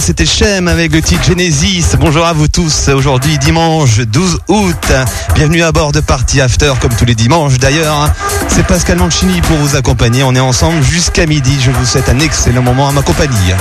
C'était Shem avec le Genesis. Bonjour à vous tous. Aujourd'hui, dimanche 12 août. Bienvenue à bord de Party After, comme tous les dimanches d'ailleurs. C'est Pascal Mancini pour vous accompagner. On est ensemble jusqu'à midi. Je vous souhaite un excellent moment à ma compagnie.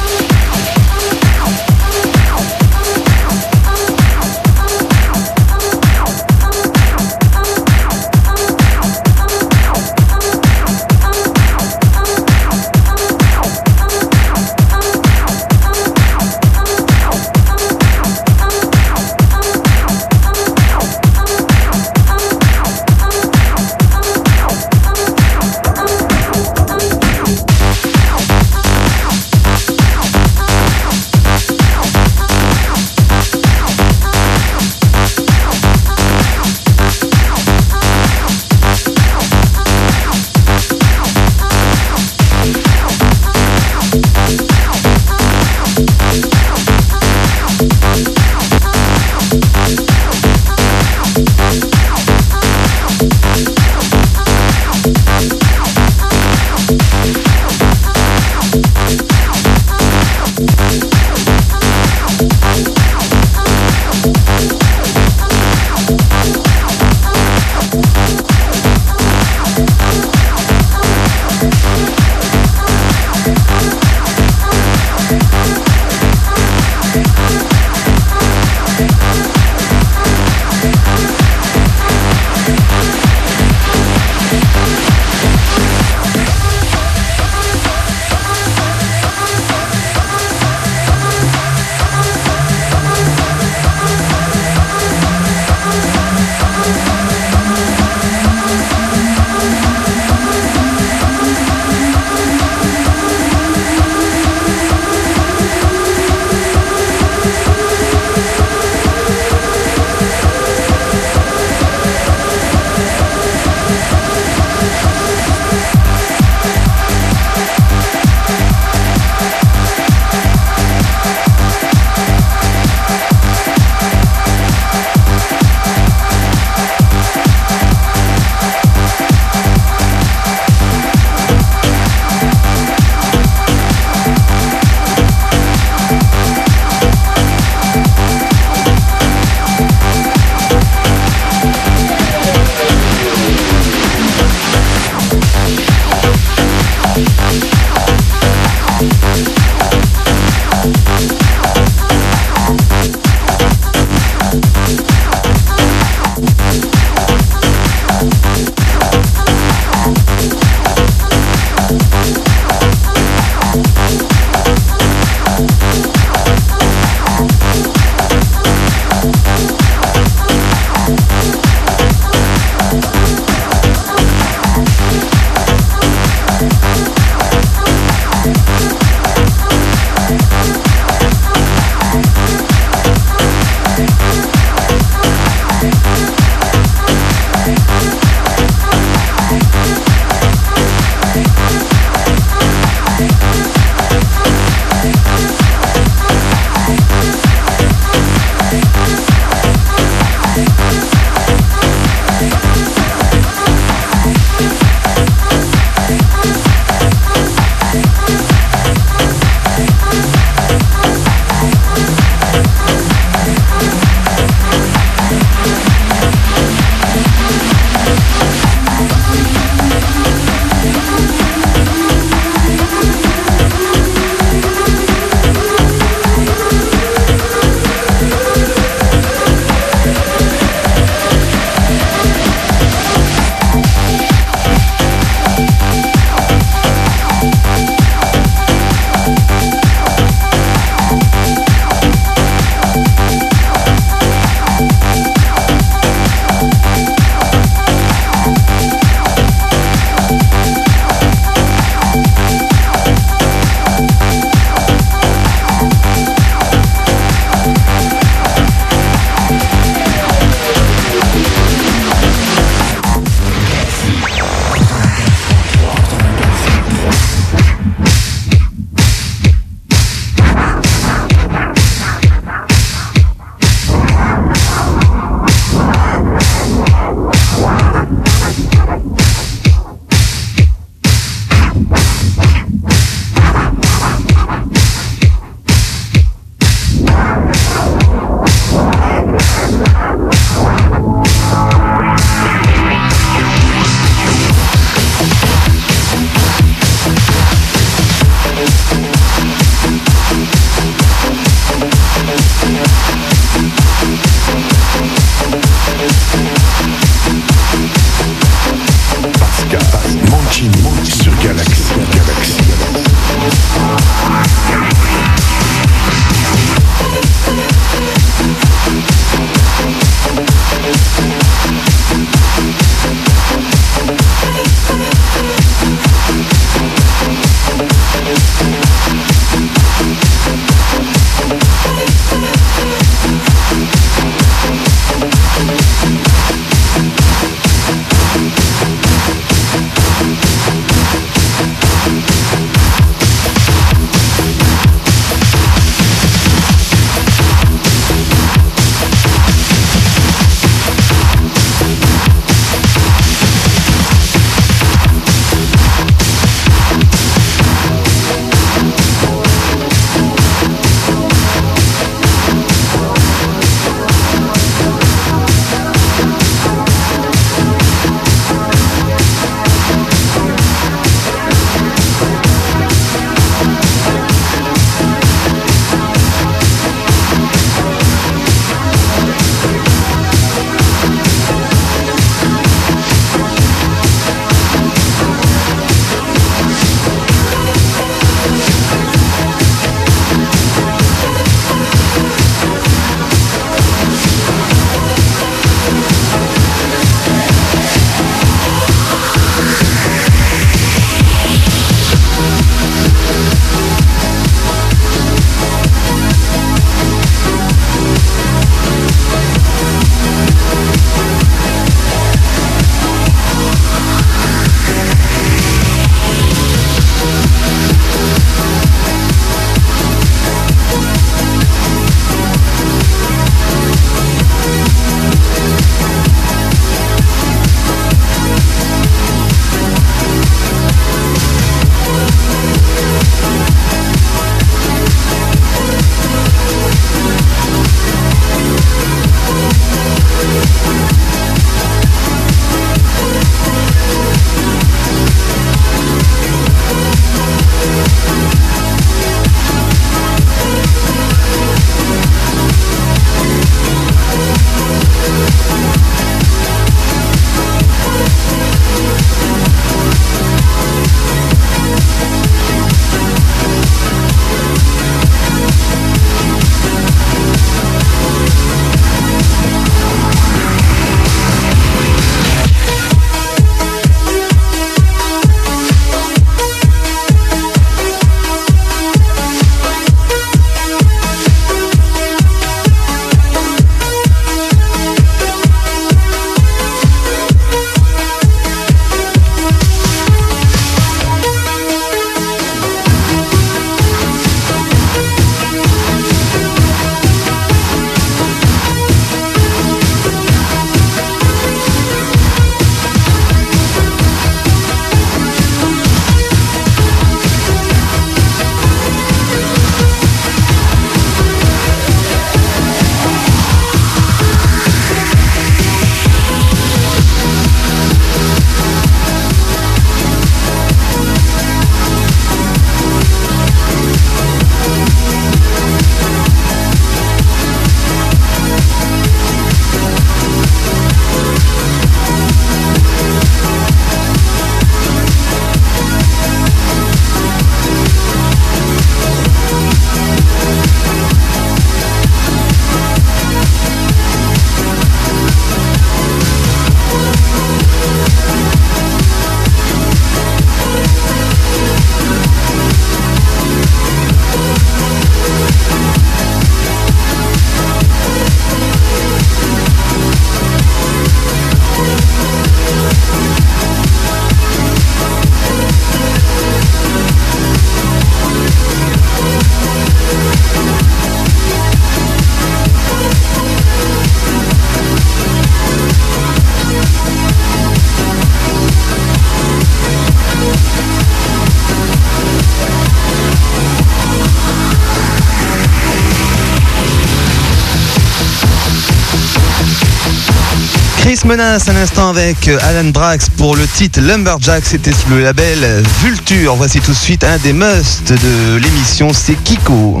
Menace à l'instant avec euh, Alan Brax pour le titre Lumberjack, c'était sous le label Vulture. Voici tout de suite un des musts de l'émission, c'est Kiko.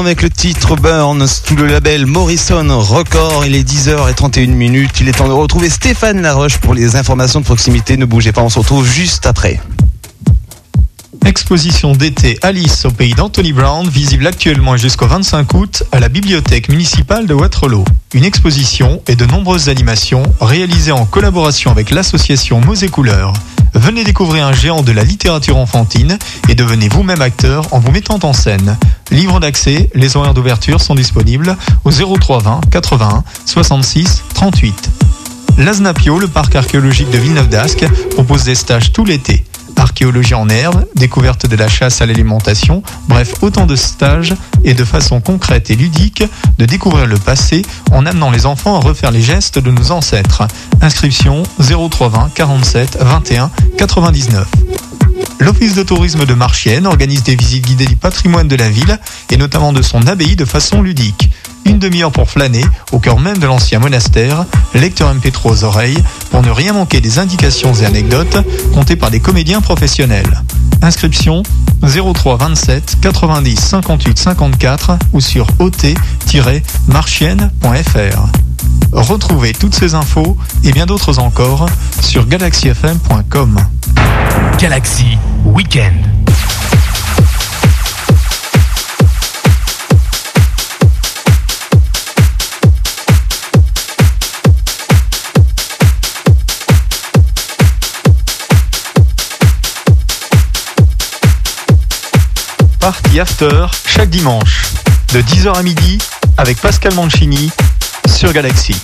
avec le titre Burn sous le label Morrison Record. Il est 10h31 minutes. Il est temps de retrouver Stéphane Laroche pour les informations de proximité. Ne bougez pas, on se retrouve juste après. Exposition d'été Alice au pays d'Anthony Brown, visible actuellement jusqu'au 25 août à la bibliothèque municipale de Waterloo. Une exposition et de nombreuses animations réalisées en collaboration avec l'association Mots et Couleurs. Venez découvrir un géant de la littérature enfantine et devenez vous-même acteur en vous mettant en scène. Livre d'accès, les horaires d'ouverture sont disponibles au 03 20 81 66 38. L'Aznapio, le parc archéologique de Villeneuve d'Ascq, propose des stages tout l'été. Archéologie en herbe, découverte de la chasse à l'alimentation, bref, autant de stages et de façon concrète et ludique de découvrir le passé en amenant les enfants à refaire les gestes de nos ancêtres. Inscription 0320 47 21 99. L'Office de tourisme de Marchienne organise des visites guidées du patrimoine de la ville et notamment de son abbaye de façon ludique. Une demi-heure pour flâner au cœur même de l'ancien monastère, lecteur MP3 aux oreilles pour ne rien manquer des indications et anecdotes comptées par des comédiens professionnels. Inscription 03 27 90 58 54 ou sur ot-marchienne.fr. Retrouvez toutes ces infos et bien d'autres encore sur galaxyfm.com. Galaxy Weekend. Party After chaque dimanche de 10h à midi avec Pascal Mancini sur Galaxy.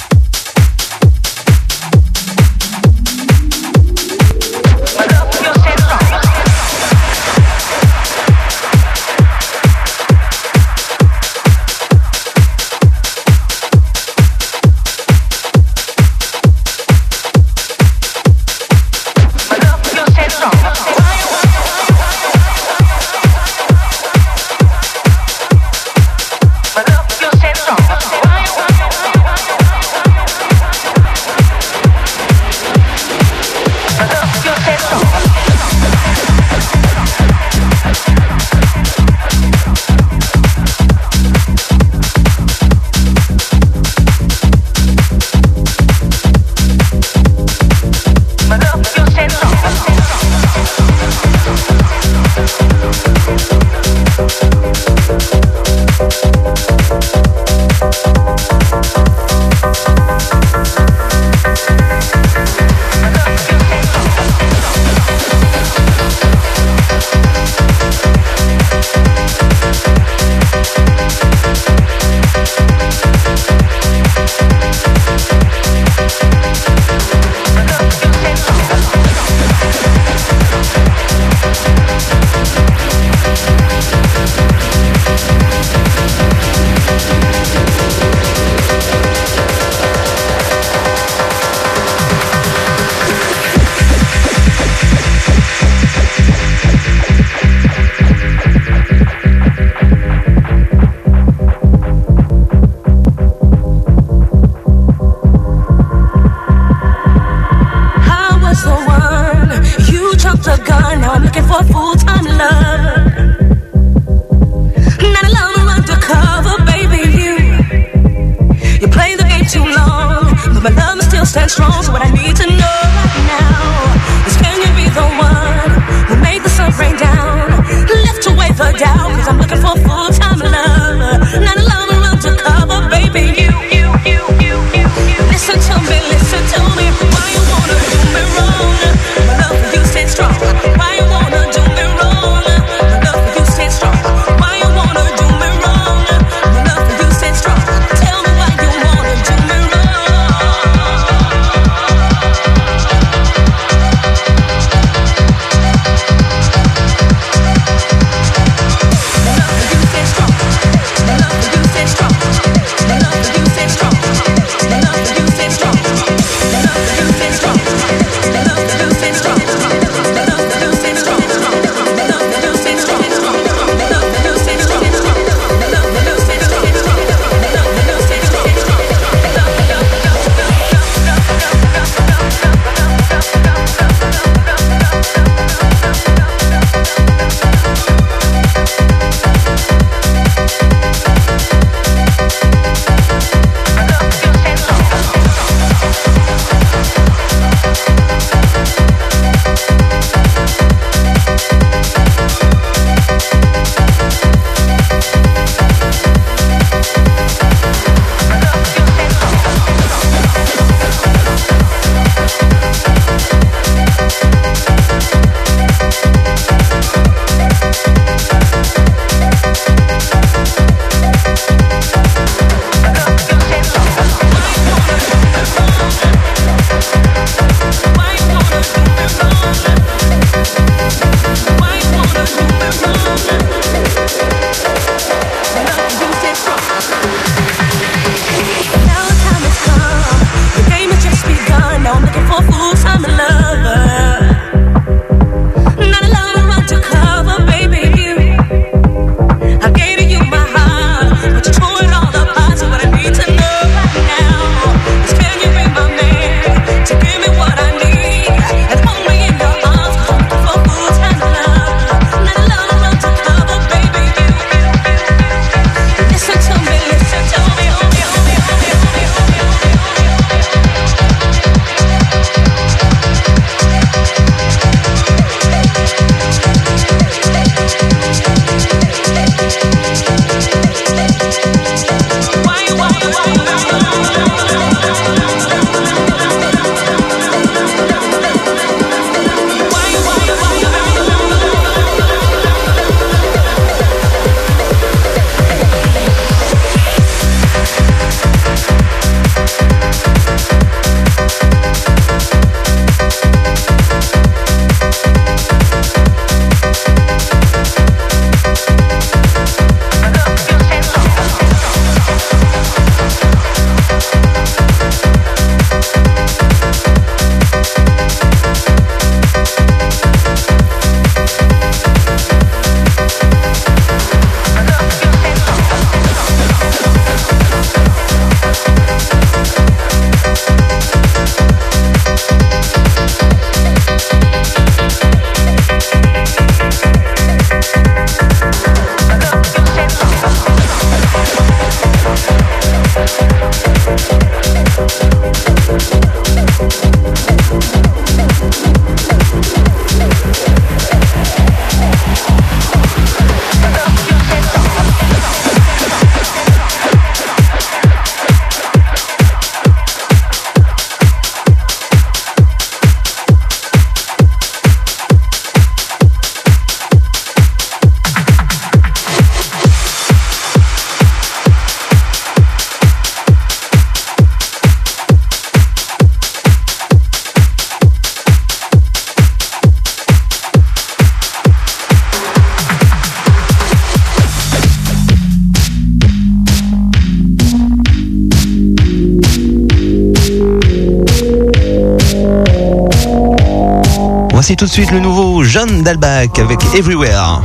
De suite le nouveau Jeanne Dalbac avec Everywhere.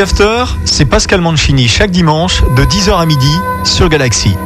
After, c'est Pascal Mancini chaque dimanche de 10h à midi sur Galaxy.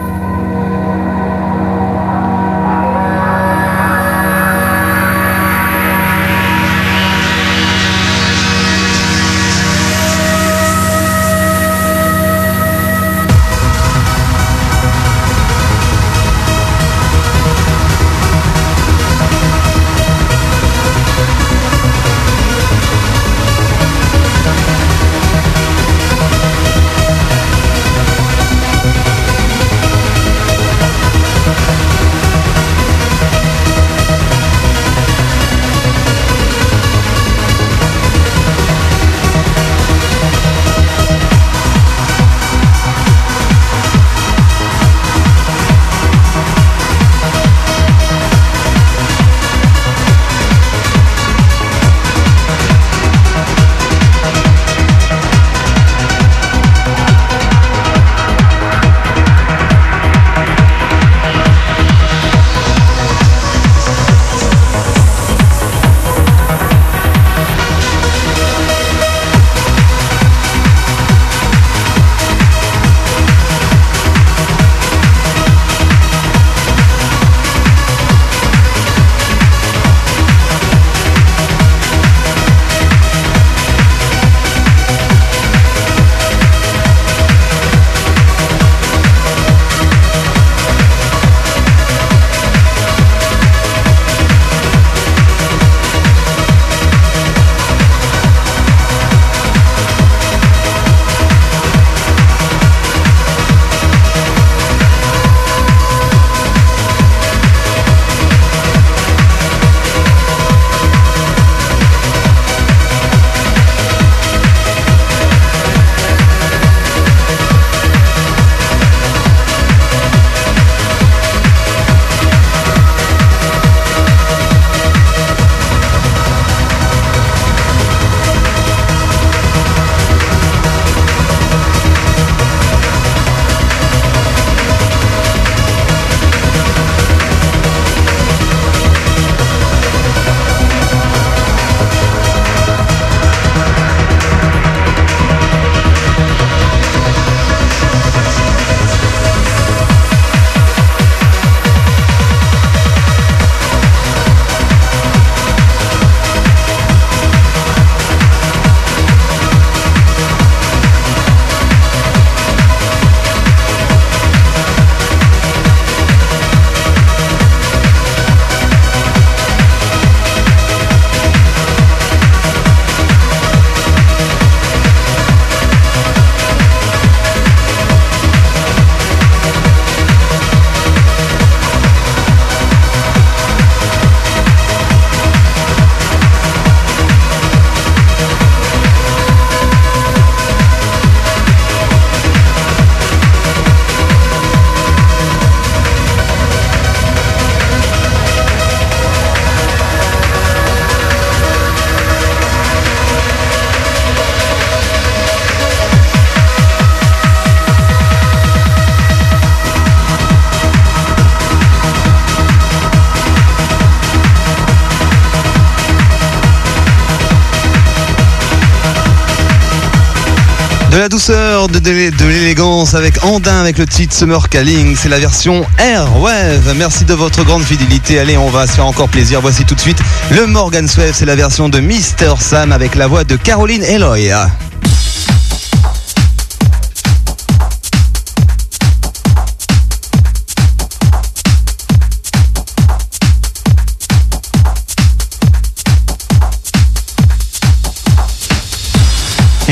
La douceur, de, l'élégance avec Andin avec le titre Summer Calling. C'est la version Airwave. Merci de votre grande fidélité. Allez, on va se faire encore plaisir. Voici tout de suite le Morgan Swave. C'est la version de Mr. Sam avec la voix de Caroline Eloy.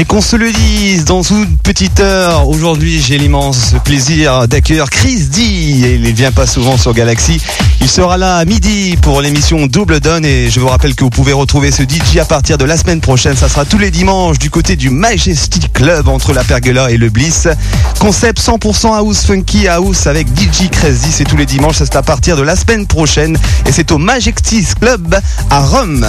Et qu'on se le dise, dans une petite heure, aujourd'hui j'ai l'immense plaisir d'accueillir Chris D. Et il ne vient pas souvent sur Galaxy. Il sera là à midi pour l'émission Double Donne. Et je vous rappelle que vous pouvez retrouver ce DJ à partir de la semaine prochaine. Ça sera tous les dimanches du côté du Majestic Club entre la Pergola et le Bliss. Concept 100% house funky house avec DJ Crazy. C'est tous les dimanches. Ça c'est à partir de la semaine prochaine. Et c'est au Majestic Club à Rome.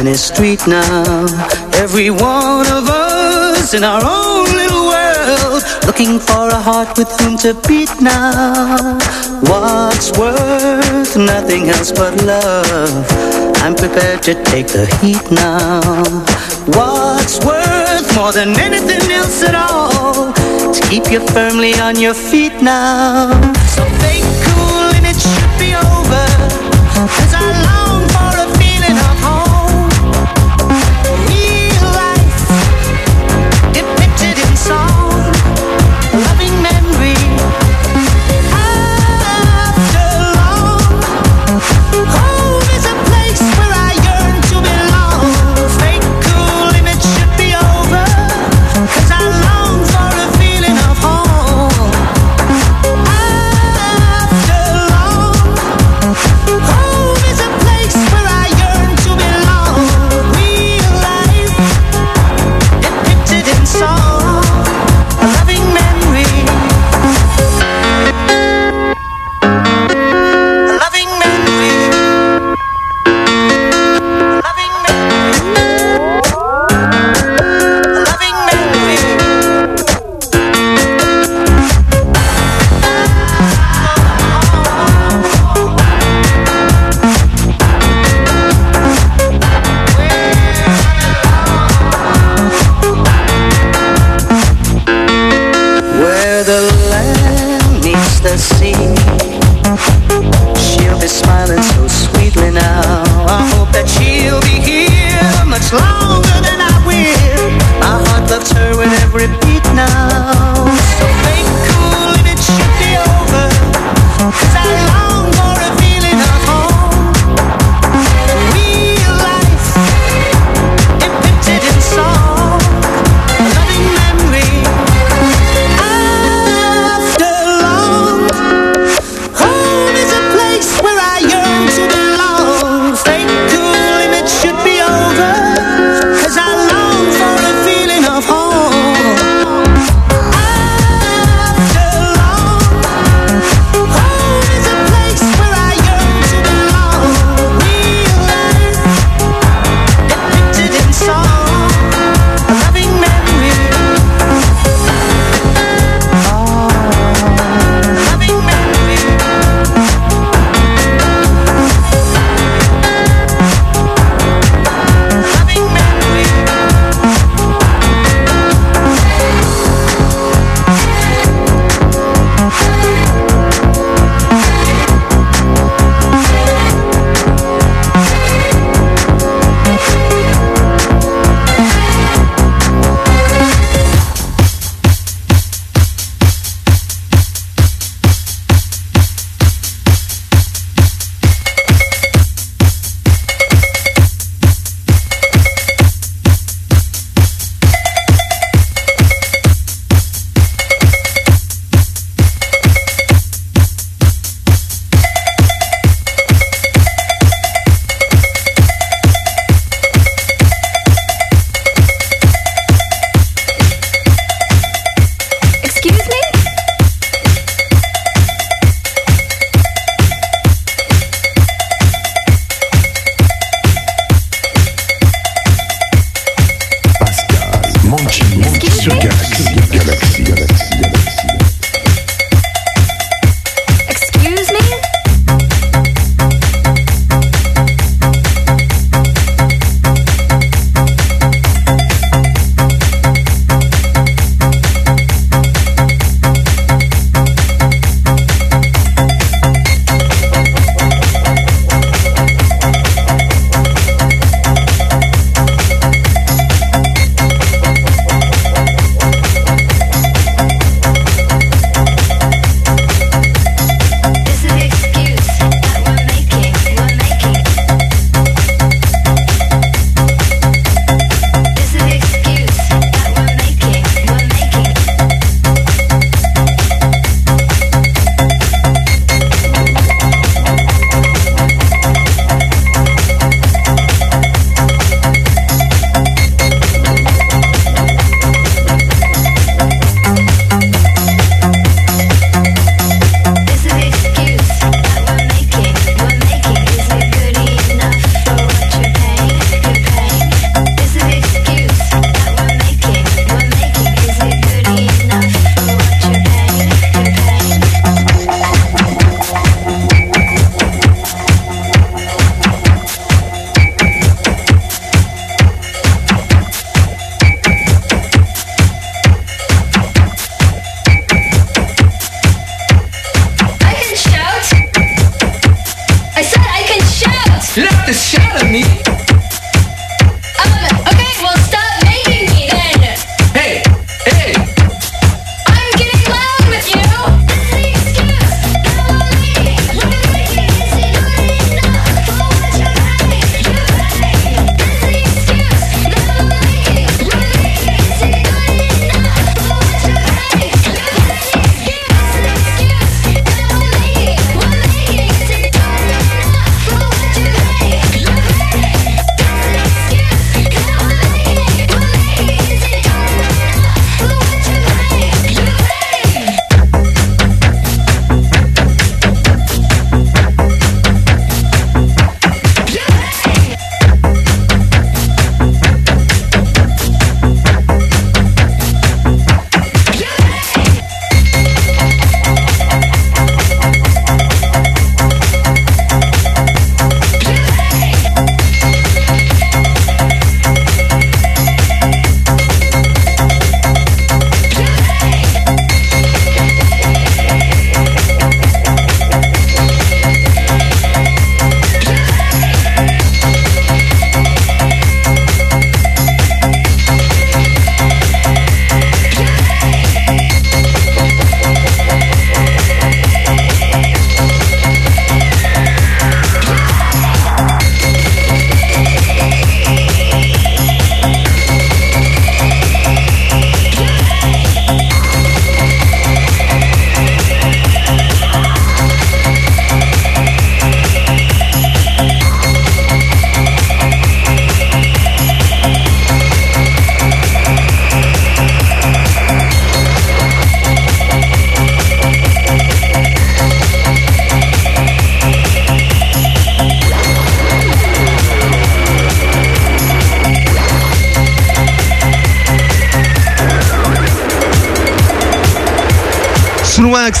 Any street now. Every one of us in our own little world, looking for a heart with whom to beat now. What's worth nothing else but love? I'm prepared to take the heat now. What's worth more than anything else at all? To keep you firmly on your feet now. So fake cool and it should be over. Cause I long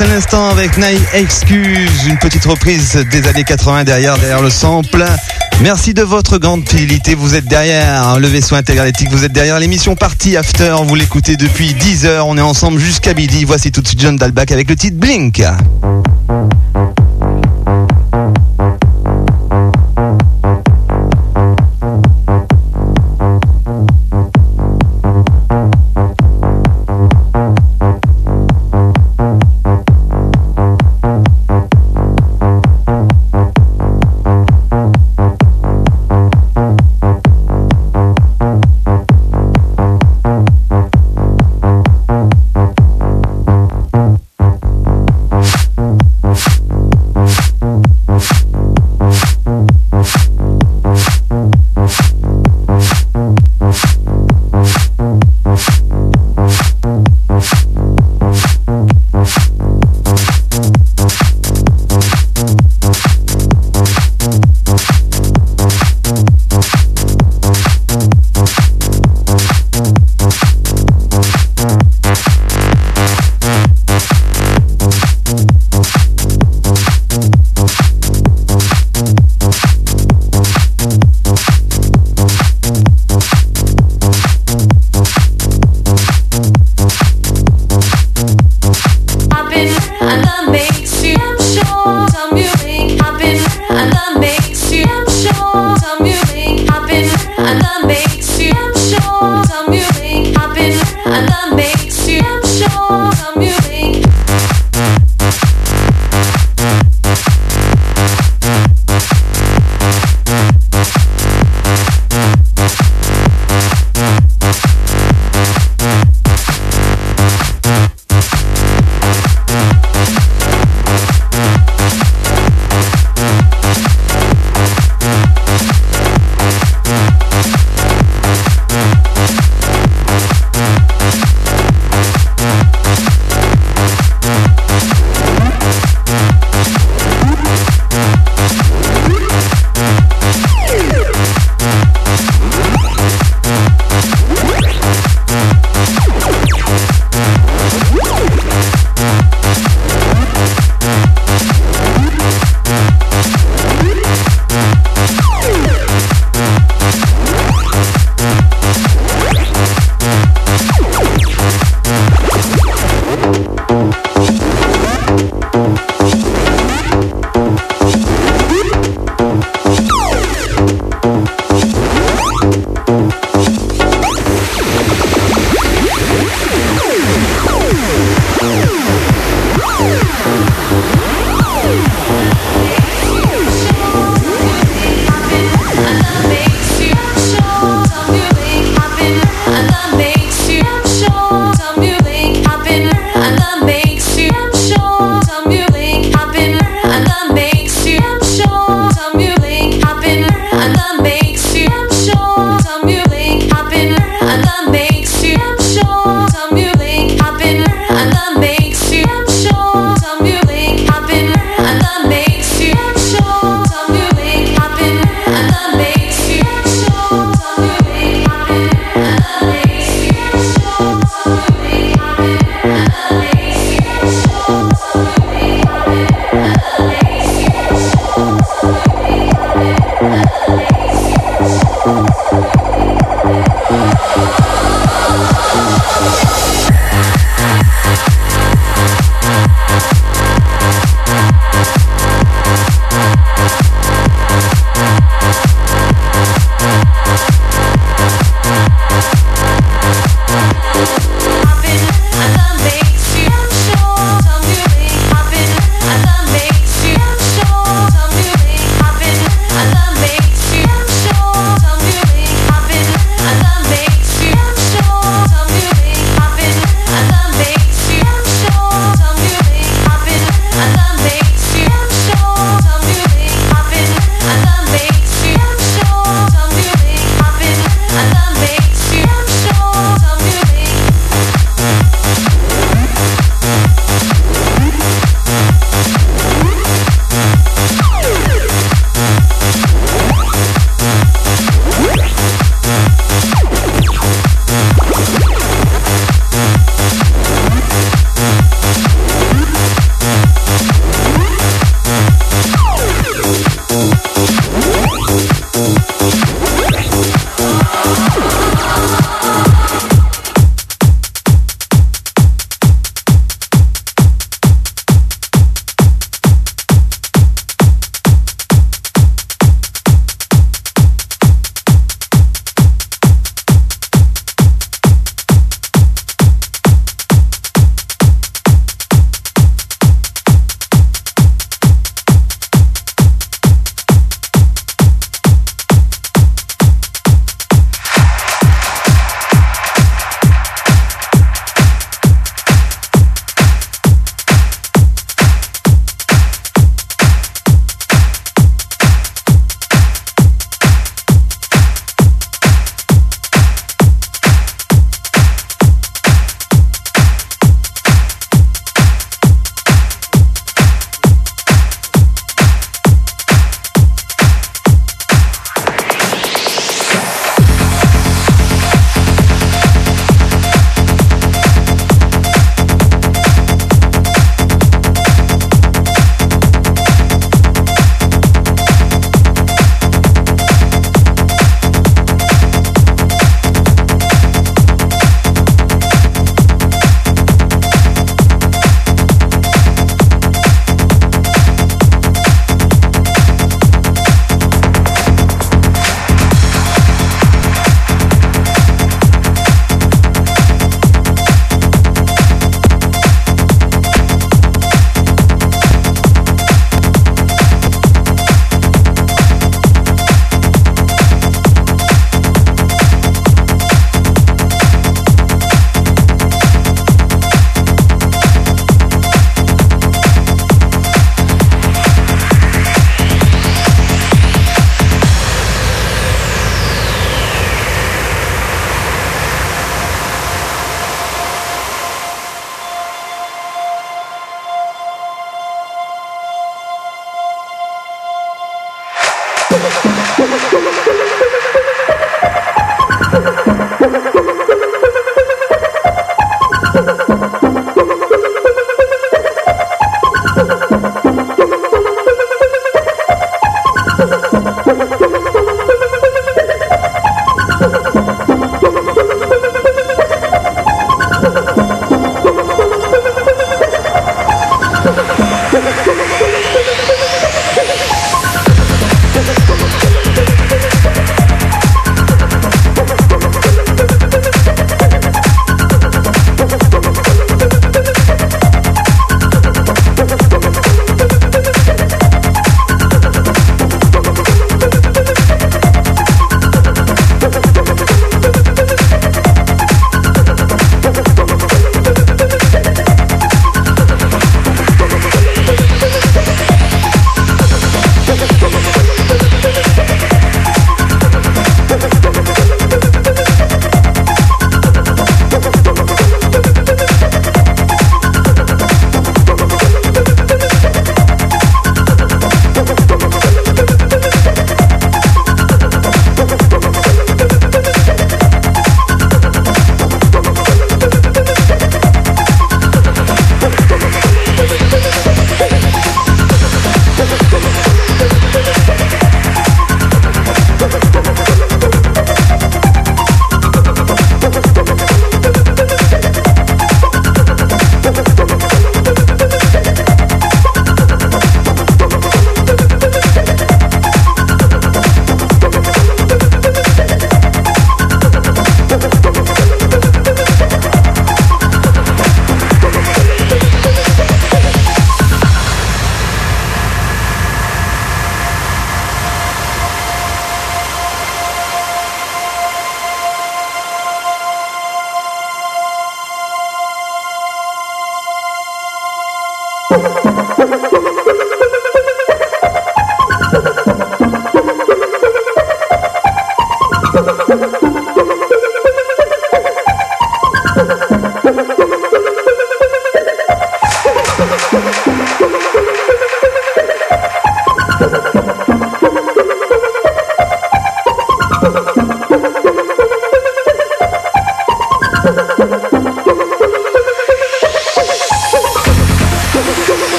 à l'instant avec Night Excuse, une petite reprise des années 80 derrière, derrière le sample. Merci de votre grande fidélité. Vous êtes derrière le vaisseau intergalactique. Vous êtes derrière l'émission Party After. Vous l'écoutez depuis 10 heures. On est ensemble jusqu'à midi. Voici tout de suite John Dalbach avec le titre Blink.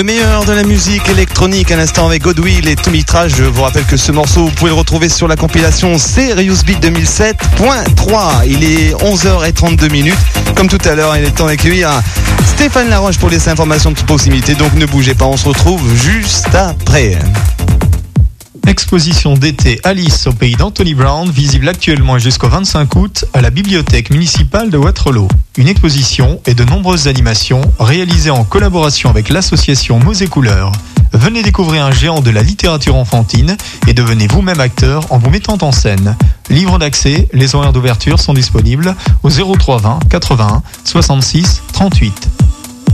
Le meilleur de la musique électronique, à l'instant avec Godwill et Tomitra. Je vous rappelle que ce morceau, vous pouvez le retrouver sur la compilation Serious Beat 2007.3. Il est 11h32 minutes. Comme tout à l'heure, il est temps d'accueillir Stéphane Laroche pour les informations de proximité. Donc ne bougez pas, on se retrouve juste après. Exposition d'été Alice au pays d'Anthony Brown, visible actuellement jusqu'au 25 août à la bibliothèque municipale de Waterloo. Une exposition et de nombreuses animations réalisées en collaboration avec l'association Mots Couleurs. Venez découvrir un géant de la littérature enfantine et devenez vous-même acteur en vous mettant en scène. Livre d'accès, les horaires d'ouverture sont disponibles au 0320 81 66 38.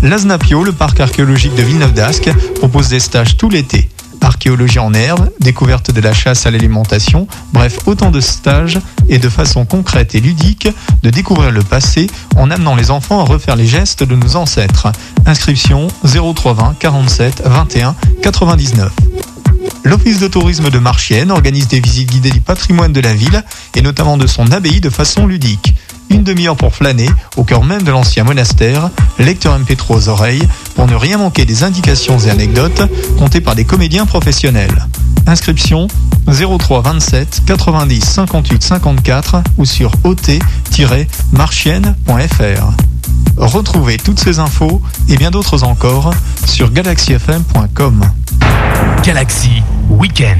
L'Aznapio, le parc archéologique de Villeneuve d'Ascq, propose des stages tout l'été. Archéologie en herbe, découverte de la chasse à l'alimentation, bref, autant de stages et de façon concrète et ludique de découvrir le passé en amenant les enfants à refaire les gestes de nos ancêtres. Inscription 0320 47 21 99. L'Office de tourisme de Marchienne organise des visites guidées du patrimoine de la ville et notamment de son abbaye de façon ludique. Une demi-heure pour flâner au cœur même de l'ancien monastère, lecteur MP3 aux oreilles pour ne rien manquer des indications et anecdotes contées par des comédiens professionnels. Inscription 03 27 90 58 54 ou sur ot-marchienne.fr. Retrouvez toutes ces infos et bien d'autres encore sur galaxyfm.com. Galaxy Weekend.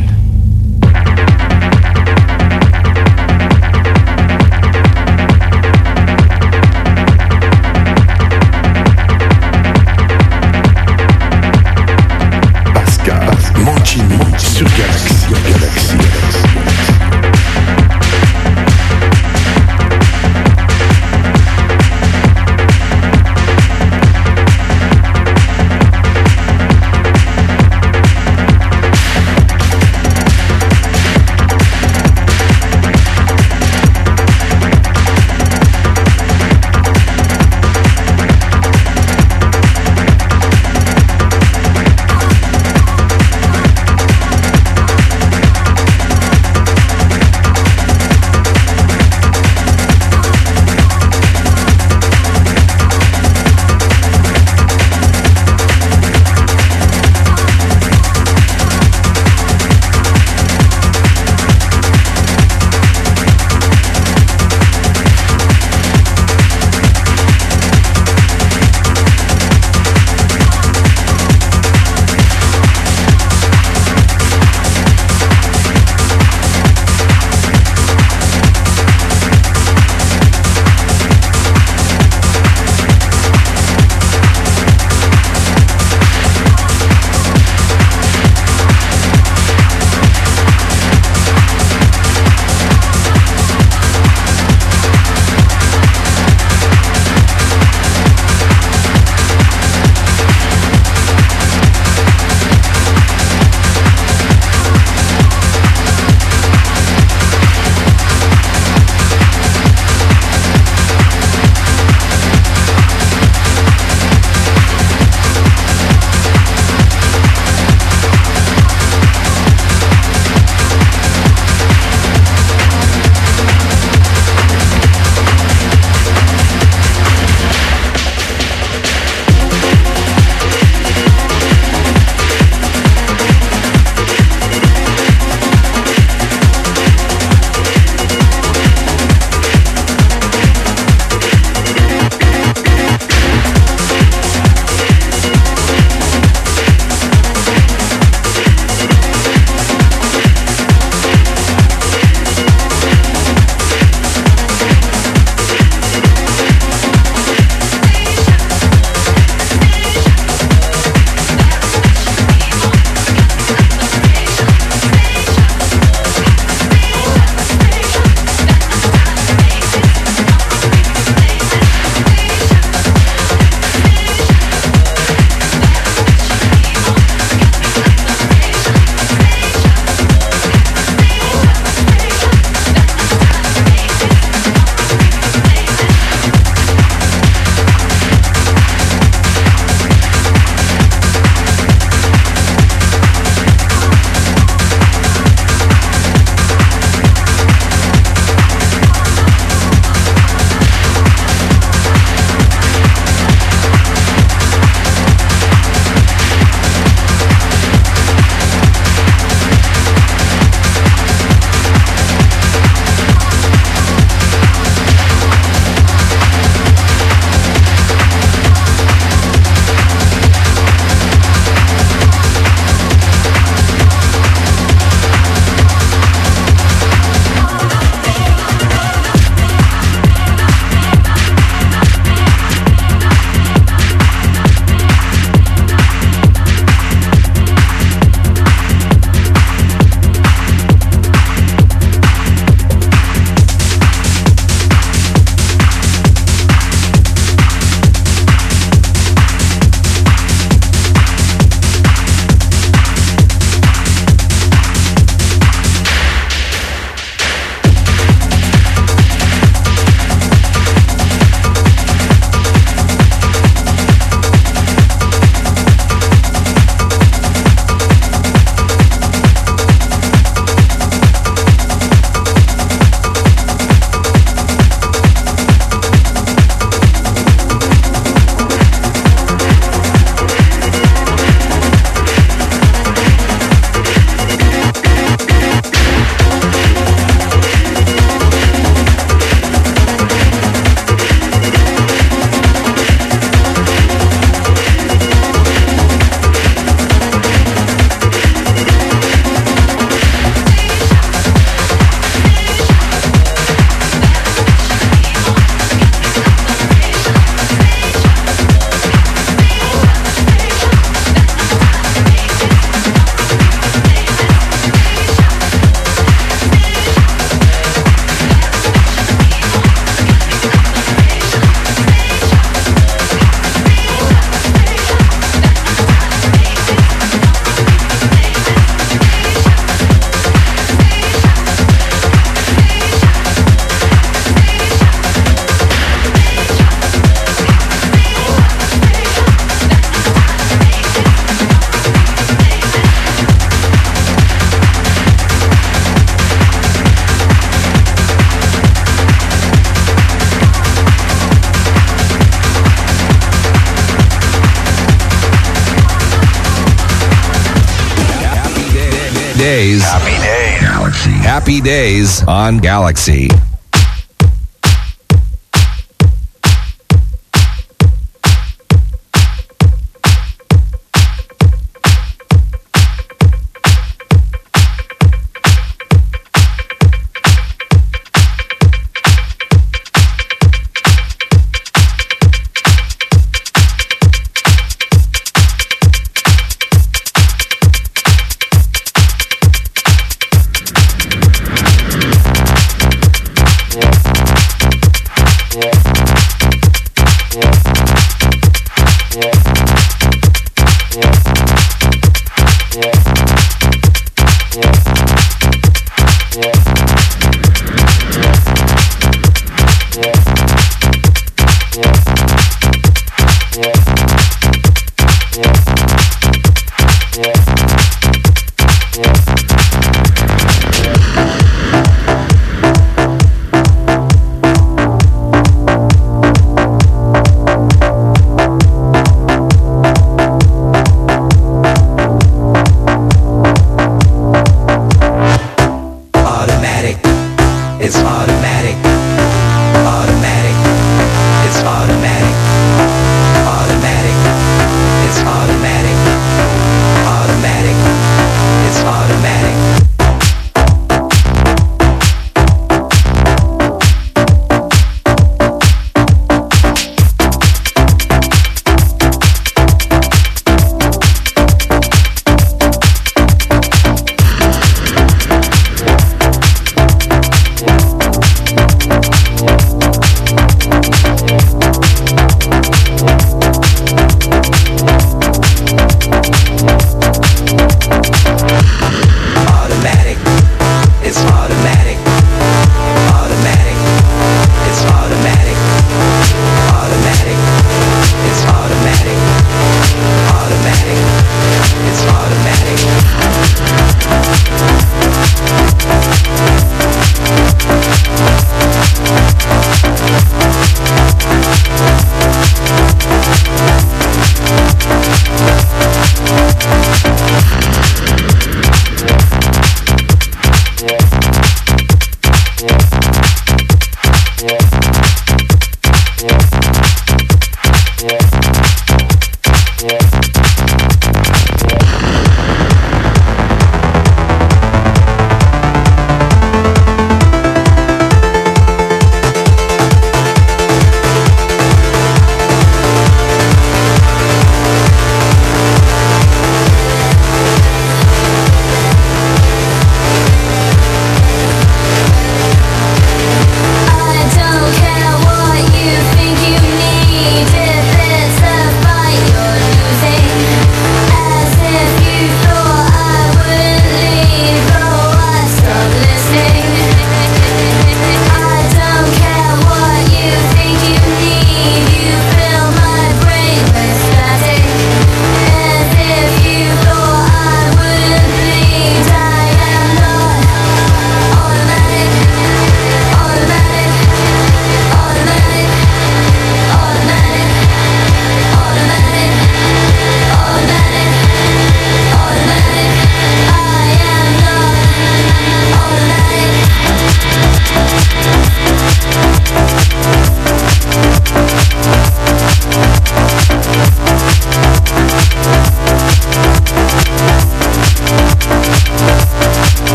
Happy days on Galaxy.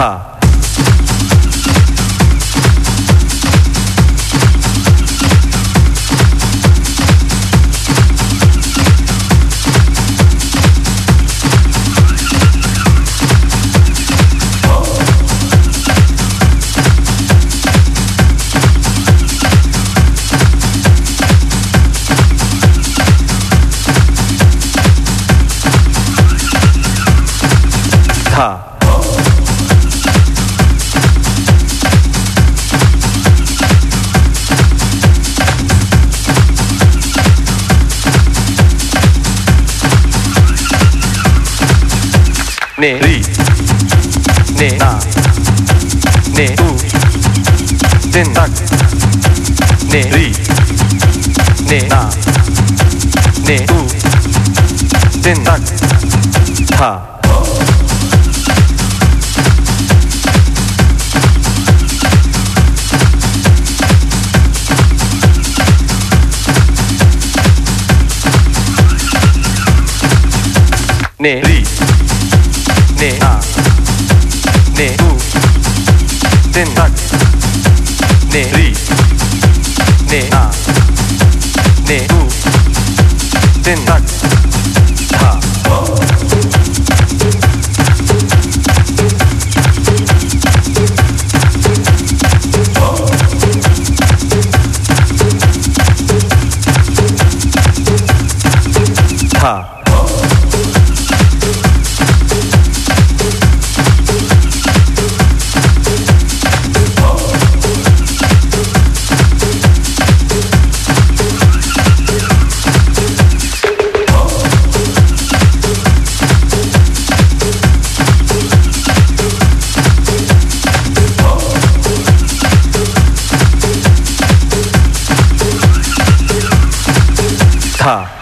아파 타. Ne. Ri. Ne. Na. Ne. U. Din. Tak. Ne. Ri. Ne. Na. Ne. U. Din. Tak. Ta. Ne. Ri. 네, 아, 네, 우, 든, 단, 네, 리, 네, 아, 네, 우, 든, 단. 좋다.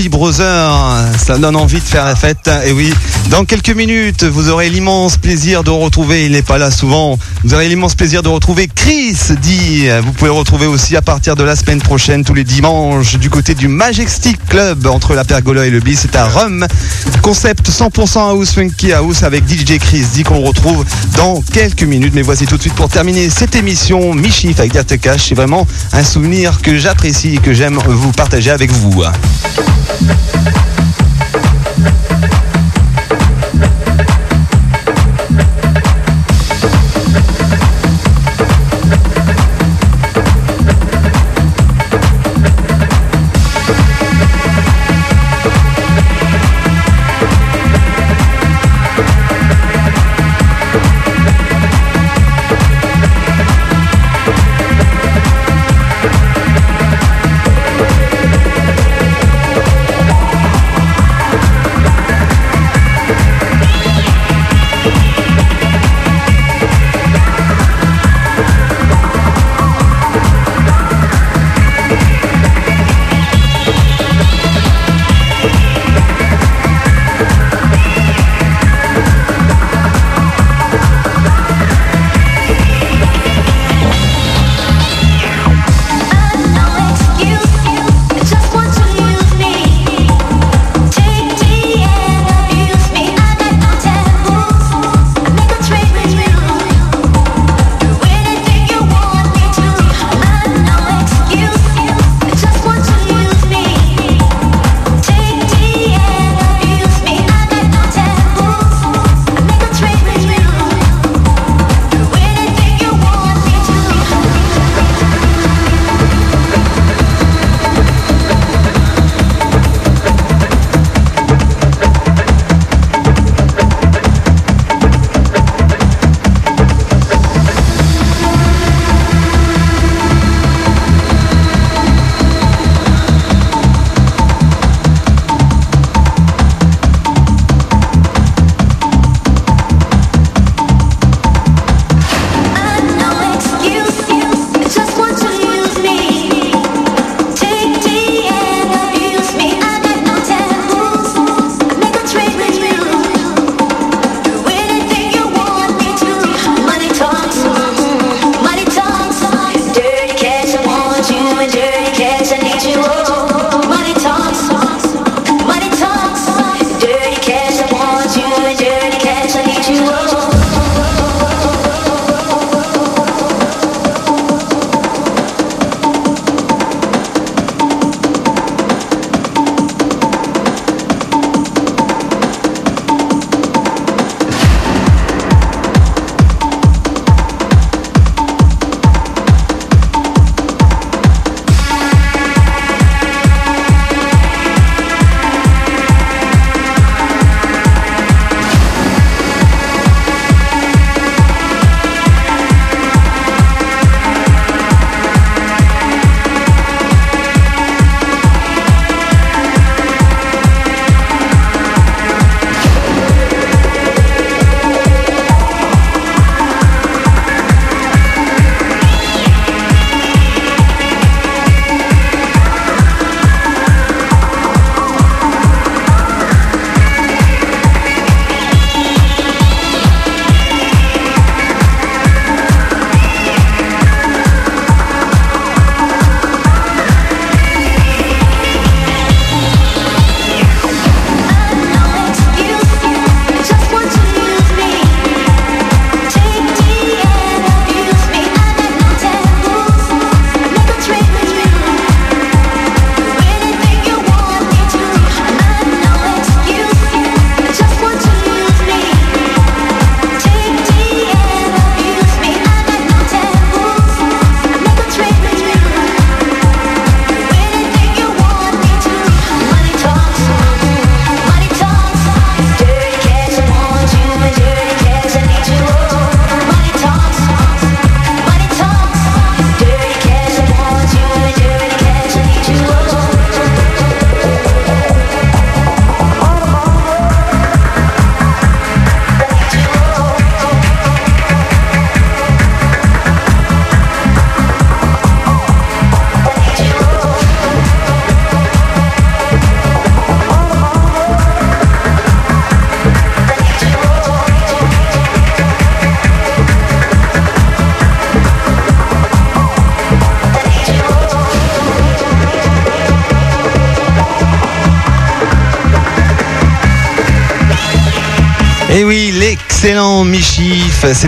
L'excellent Big Brother, ça donne envie de faire la fête. Et oui, dans quelques minutes, vous aurez l'immense plaisir de retrouver, il n'est pas là souvent, vous aurez l'immense plaisir de retrouver Chris dit. Vous pouvez le retrouver aussi à partir de la semaine prochaine, tous les dimanches, du côté du Majestic Club, entre la Pergola et le Bis. C'est à Rome. Concept 100% house, funky house avec DJ Chris dit qu'on retrouve dans quelques minutes. Mais voici tout de suite pour terminer cette émission, Michif avec Dirt Cash. C'est vraiment un souvenir que j'apprécie et que j'aime vous partager avec vous. Thank you.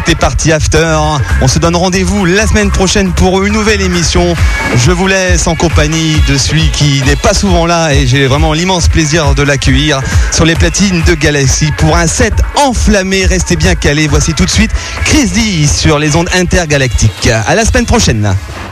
C'était parti after. On se donne rendez-vous la semaine prochaine pour une nouvelle émission. Je vous laisse en compagnie de celui qui n'est pas souvent là et j'ai vraiment l'immense plaisir de l'accueillir sur les platines de Galaxy pour un set enflammé. Restez bien calés. Voici tout de suite Chris D sur les ondes intergalactiques. À la semaine prochaine.